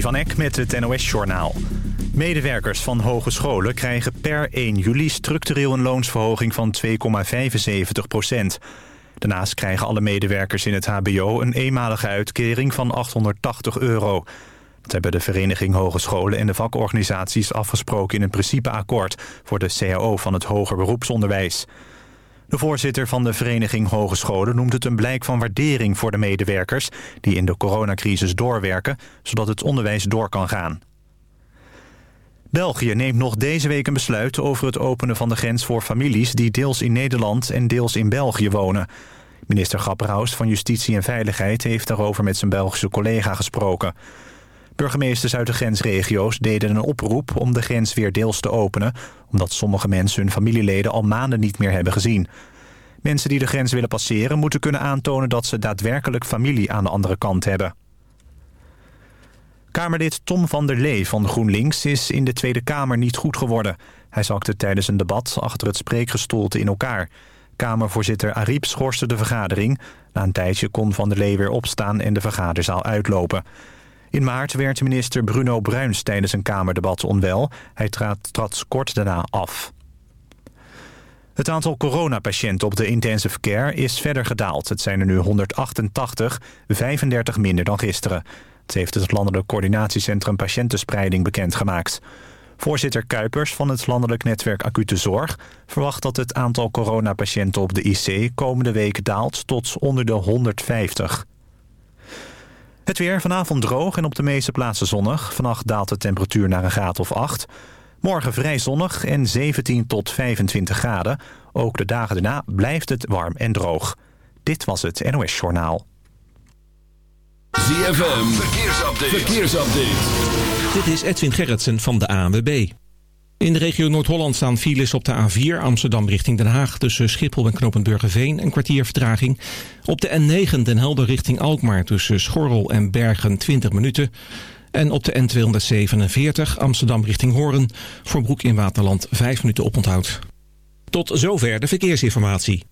Van Eck met het NOS-journaal. Medewerkers van hogescholen krijgen per 1 juli structureel een loonsverhoging van 2,75 procent. Daarnaast krijgen alle medewerkers in het hbo een eenmalige uitkering van 880 euro. Dat hebben de Vereniging Hogescholen en de vakorganisaties afgesproken in een principeakkoord voor de CAO van het hoger beroepsonderwijs. De voorzitter van de Vereniging Hogescholen noemt het een blijk van waardering voor de medewerkers die in de coronacrisis doorwerken, zodat het onderwijs door kan gaan. België neemt nog deze week een besluit over het openen van de grens voor families die deels in Nederland en deels in België wonen. Minister Grapperhaus van Justitie en Veiligheid heeft daarover met zijn Belgische collega gesproken. Burgemeesters uit de grensregio's deden een oproep om de grens weer deels te openen... omdat sommige mensen hun familieleden al maanden niet meer hebben gezien. Mensen die de grens willen passeren moeten kunnen aantonen dat ze daadwerkelijk familie aan de andere kant hebben. Kamerlid Tom van der Lee van GroenLinks is in de Tweede Kamer niet goed geworden. Hij zakte tijdens een debat achter het spreekgestoelte in elkaar. Kamervoorzitter Ariep schorste de vergadering. Na een tijdje kon van der Lee weer opstaan en de vergaderzaal uitlopen. In maart werd minister Bruno Bruins tijdens een Kamerdebat onwel. Hij trad, trad kort daarna af. Het aantal coronapatiënten op de intensive care is verder gedaald. Het zijn er nu 188, 35 minder dan gisteren. Het heeft het Landelijk Coördinatiecentrum Patiëntenspreiding bekendgemaakt. Voorzitter Kuipers van het Landelijk Netwerk Acute Zorg... verwacht dat het aantal coronapatiënten op de IC komende week daalt tot onder de 150. Het weer vanavond droog en op de meeste plaatsen zonnig. Vannacht daalt de temperatuur naar een graad of 8. Morgen vrij zonnig en 17 tot 25 graden. Ook de dagen daarna blijft het warm en droog. Dit was het NOS Journaal. ZFM, verkeersupdate. verkeersupdate. Dit is Edwin Gerritsen van de ANWB. In de regio Noord-Holland staan files op de A4 Amsterdam richting Den Haag... tussen Schiphol en Knopenburgerveen, een kwartier vertraging. Op de N9 Den Helder richting Alkmaar tussen Schorrel en Bergen 20 minuten. En op de N247 Amsterdam richting Hoorn... voor Broek in Waterland 5 minuten oponthoud. Tot zover de verkeersinformatie.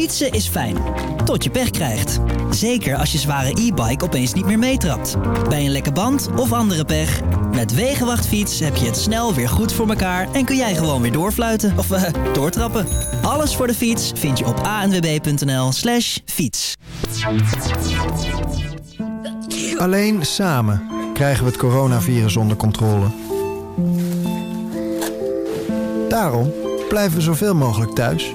Fietsen is fijn, tot je pech krijgt. Zeker als je zware e-bike opeens niet meer meetrapt. Bij een lekke band of andere pech. Met Wegenwachtfiets heb je het snel weer goed voor elkaar... en kun jij gewoon weer doorfluiten of uh, doortrappen. Alles voor de fiets vind je op anwb.nl slash fiets. Alleen samen krijgen we het coronavirus onder controle. Daarom blijven we zoveel mogelijk thuis...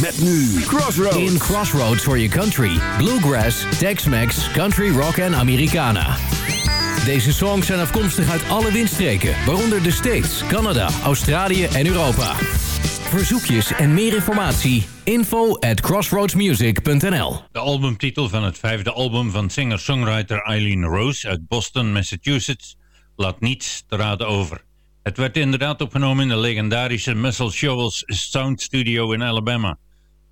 Met nu Crossroads. In Crossroads for your country. Bluegrass, Tex-Mex, Country Rock en Americana. Deze songs zijn afkomstig uit alle windstreken, waaronder de States, Canada, Australië en Europa. Verzoekjes en meer informatie, info at crossroadsmusic.nl De albumtitel van het vijfde album van singer-songwriter Eileen Rose uit Boston, Massachusetts, laat niets te raden over. Het werd inderdaad opgenomen in de legendarische Muscle Shoals Sound Studio in Alabama.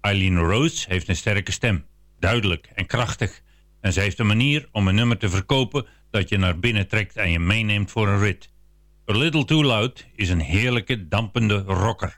Eileen Rose heeft een sterke stem, duidelijk en krachtig. En ze heeft een manier om een nummer te verkopen dat je naar binnen trekt en je meeneemt voor een rit. A Little Too Loud is een heerlijke, dampende rocker.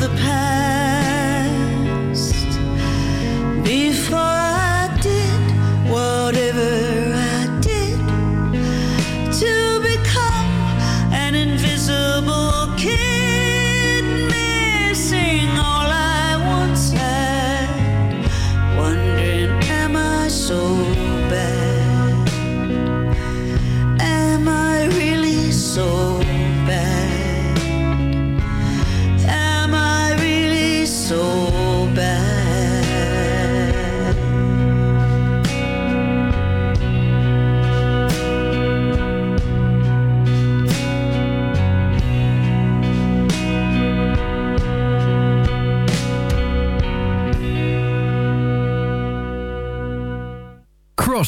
the past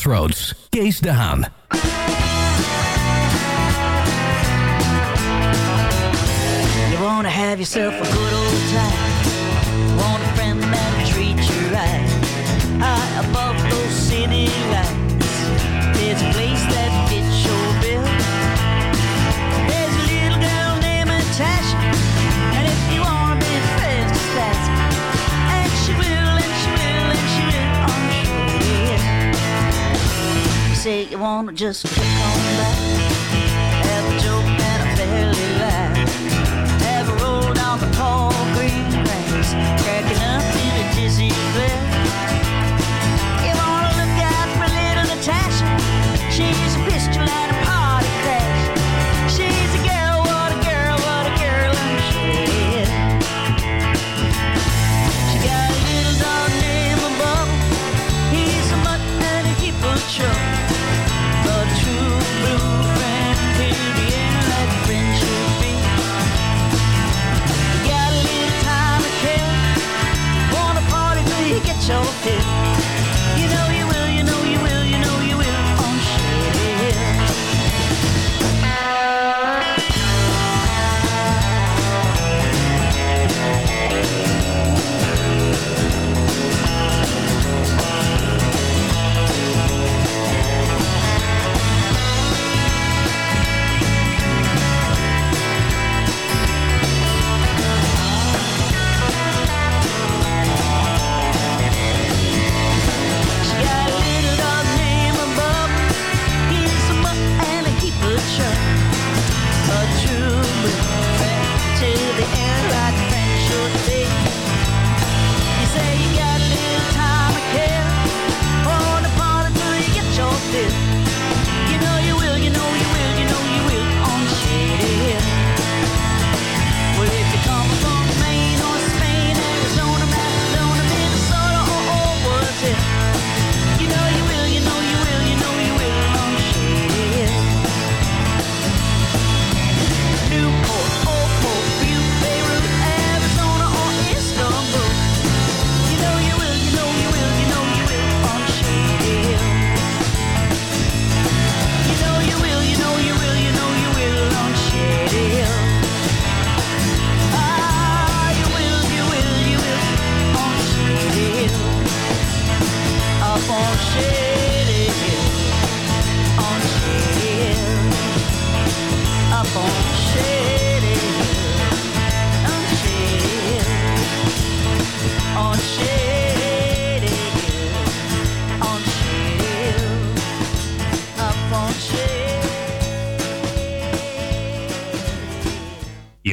Crossroads. Kees de Haan. You wanna have yourself a good old time. Want a friend that'll treat you right. High above those city lights. There's a place say you wanna just kick on back. Have a joke and a belly laugh. Have a roll down the tall green grass, cracking up in a dizzy glare. You wanna look out for little Natasha? She's a pistol and a pop.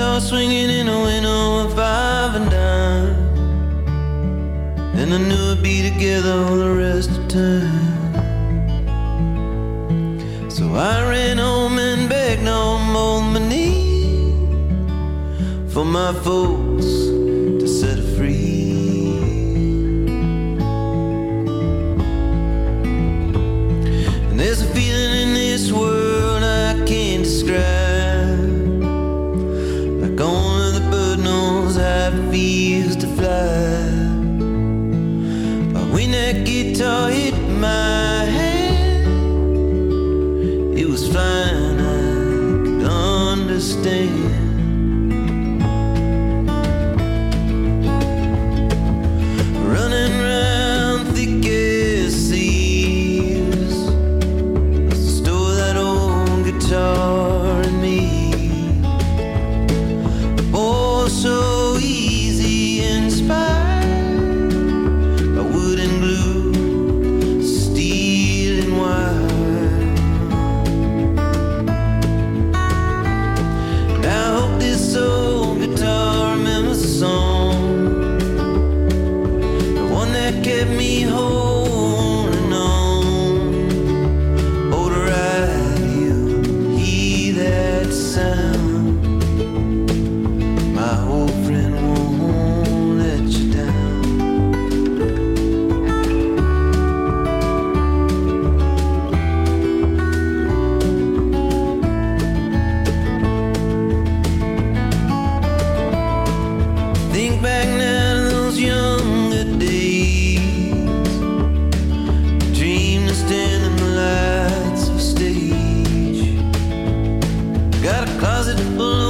Guitar swinging in a window of five and dime. And I knew I'd be together all the rest of time. So I ran home and begged on both my knees for my folks to set her free. And there's a feeling in this world I can't describe. Got a closet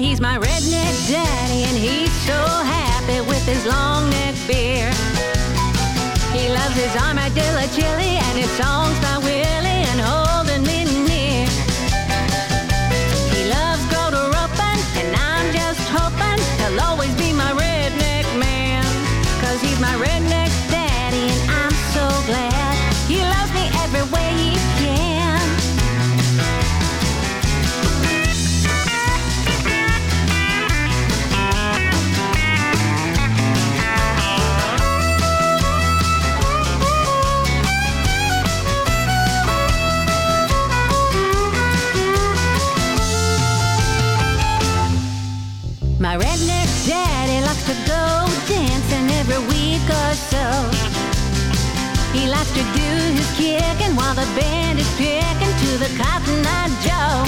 he's my redneck daddy, and he's so happy with his long neck beard. He loves his armadillo chili and his songs by kicking while the band is picking to the Cotton Eye Joe.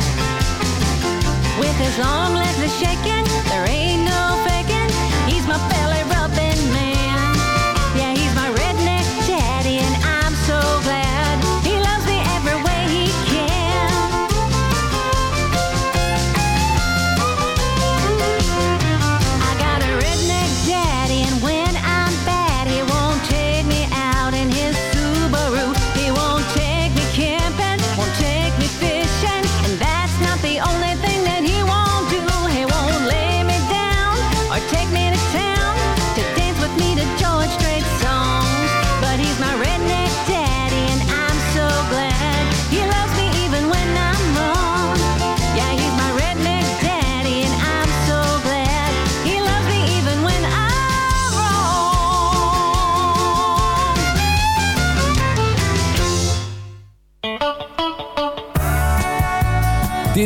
With his long legs a shaking, there ain't no faking. He's my belly.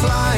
fly.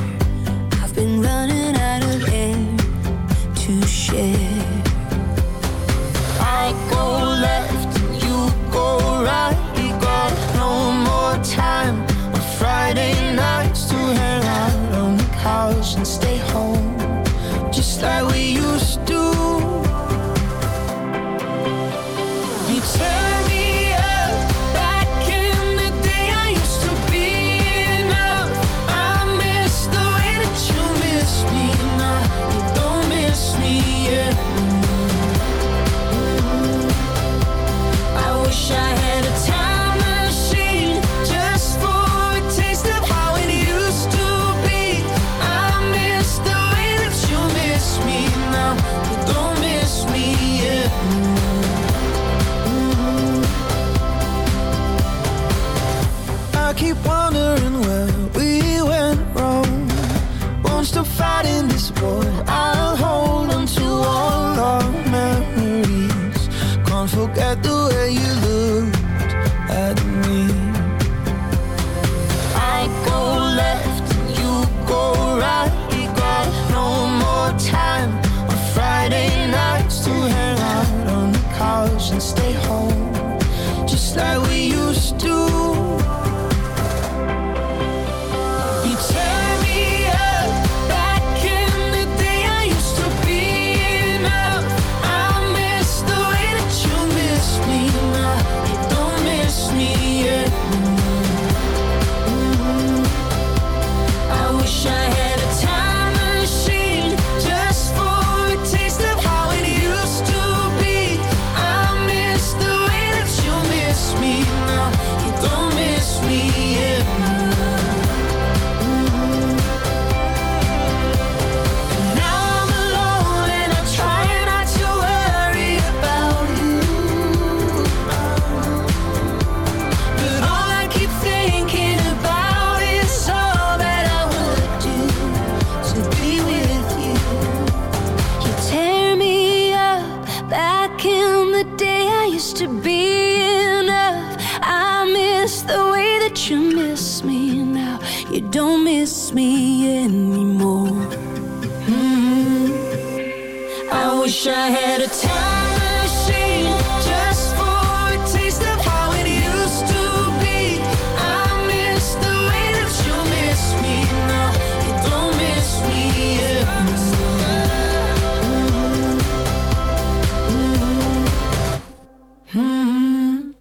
share. I go left, you go right. You got no more time on Friday nights to hang out on the couch and stay home, just like we used to.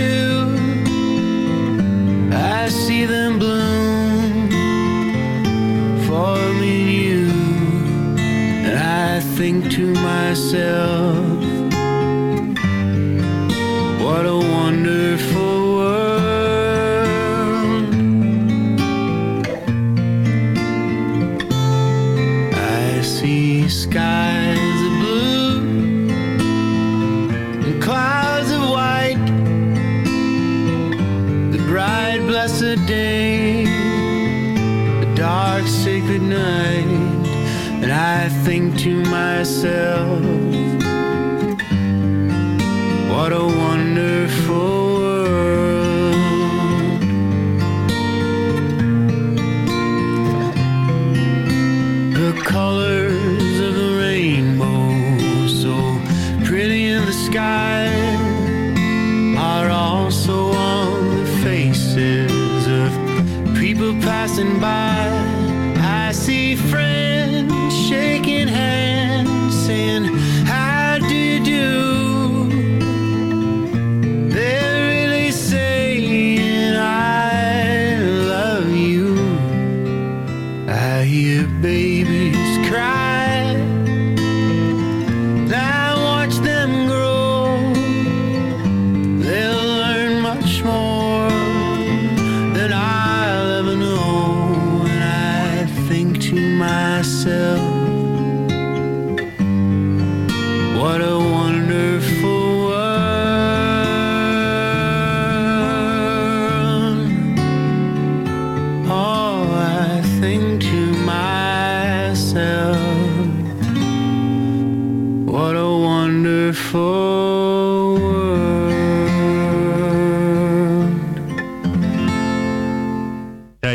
too. I see them bloom, forming you. And I think to myself, what a wonderful world. I see skies. To myself.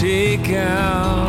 take out.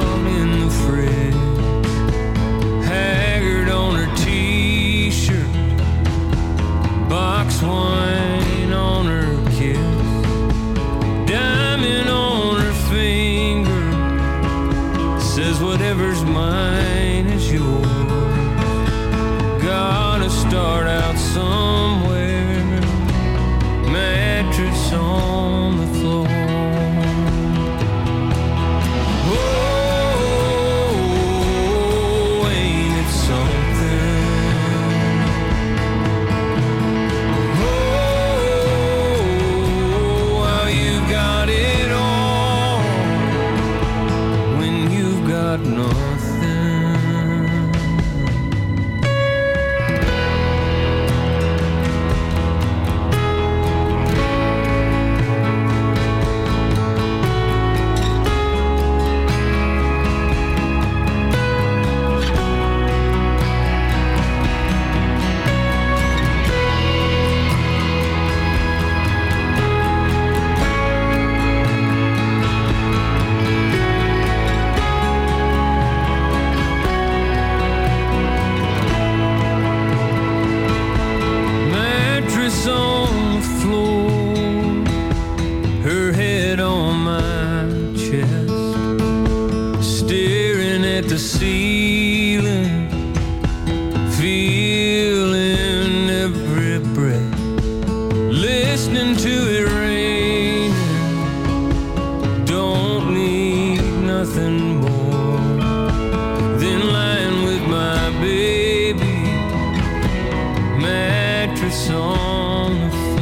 Mattress on the floor.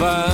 we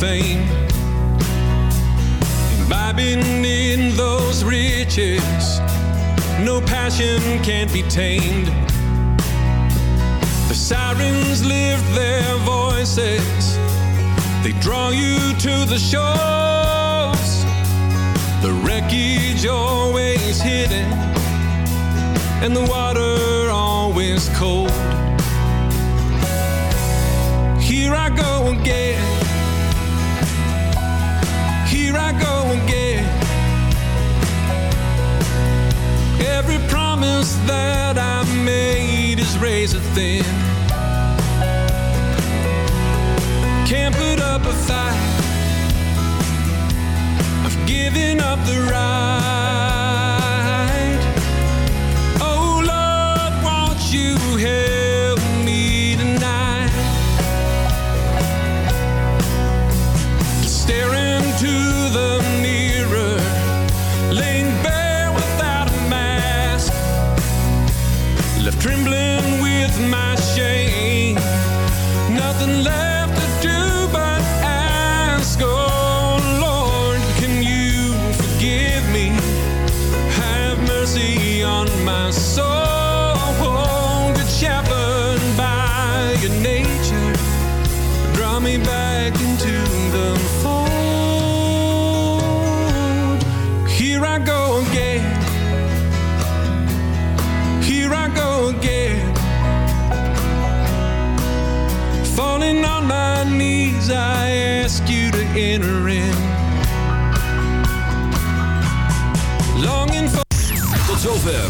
Fame, imbibing in those riches. No passion can't be tamed. The sirens lift their voices, they draw you to the shores. The wreckage always hidden, and the water always cold. Here I go again. Every promise that I made is razor thin. Can't put up a fight. I've given up the right. Oh Lord, won't you help nature, draw me back into the